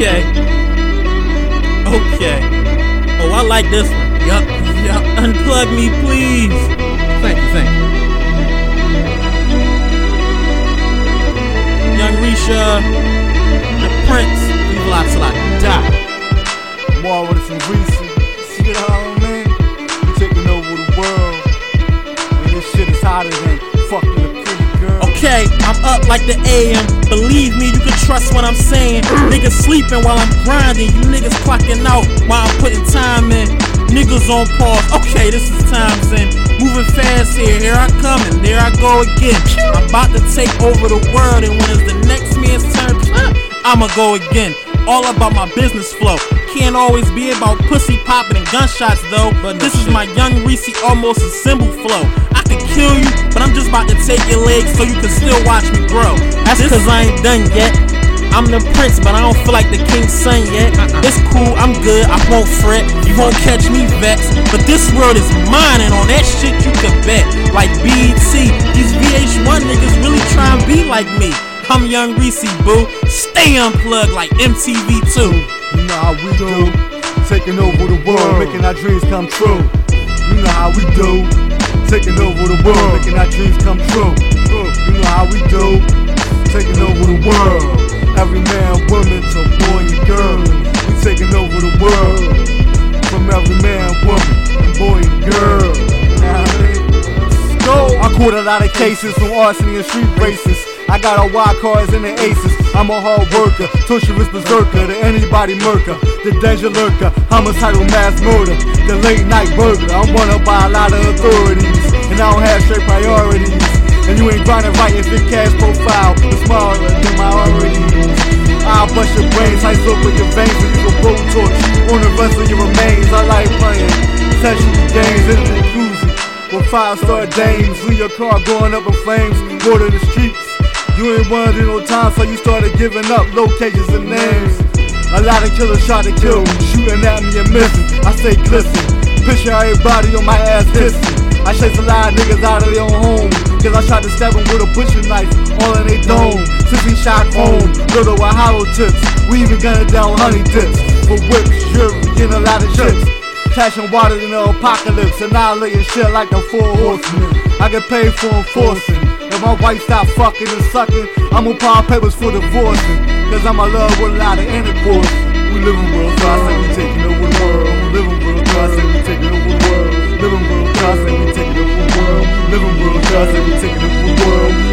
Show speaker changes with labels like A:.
A: Okay. Okay. Oh, I like this one.
B: Yup, yup.
A: Unplug me, please.
B: Thank you, thank you.
A: Young Risha, the Prince. A lot till I die.
C: More with some Reese. See it all, man? We taking over the world. And this shit is hotter than fucking
A: like the AM. Believe me, you can trust what I'm saying. niggas sleeping while I'm grinding. You niggas clocking out while I'm putting time in. Niggas on pause. Okay, this is times in. Moving fast here. Here I come and there I go again. I'm about to take over the world, and when it's the next man's turn, I'ma go again. All about my business flow. Can't always be about pussy popping and gunshots though. But this is my young Reese almost a symbol flow. I could kill you, but I'm just about to take your legs so you can still watch me grow. That's cause I ain't done yet. I'm the prince, but I don't feel like the king's son yet. Uh-uh. It's cool, I'm good, I won't fret. You won't catch me vexed. But this world is mine, and on that shit you can bet. Like BET, these VH1 niggas really try and be like me. I'm young Reese, boo. Stay unplugged like MTV2.
C: You know how we do. Taking over the world, making our dreams come true. You know how we do. Taking over the world, making our dreams come true. You know how we do. Taking over the world. Every man, woman to boy and girl. We taking over the world. From every man, woman, and boy and girl. Go. I caught a lot of cases from arson and street races. I got all wild cards and the aces. I'm a hard worker, torturous berserker, the anybody murker, the danger lurker, homicidal mass murder, the late night burger. I'm wanted by a lot of authorities, I straight priorities. And you ain't grinding right if your cash profile is smaller than my already. I'll bust your brains, ice open your veins, and you can roll torch on the rest of your remains. I like playing sexual games in the jacuzzi with five star dames. Leave your car going up in flames, water the streets. You ain't wanted no time, so you started giving up locations and names. A lot of killers try to kill me, shooting at me and missing. I say glisten, picture everybody on my ass hissing. I chase a lot of niggas out of their own home. Cause I tried to stab them with a butcher knife, all in they dome. Since we shot home, little with hollow tips. We even gunned down honey dips. For whips, jury, getting a lot of chips. Cashing water in the apocalypse, And now I annihilating shit like the four horsemen. I get paid for enforcing. If my wife stop fucking and sucking, I'ma file papers for divorcing. Cause I'm in love with a lot of intercourse. We living real fast, like we taking the world.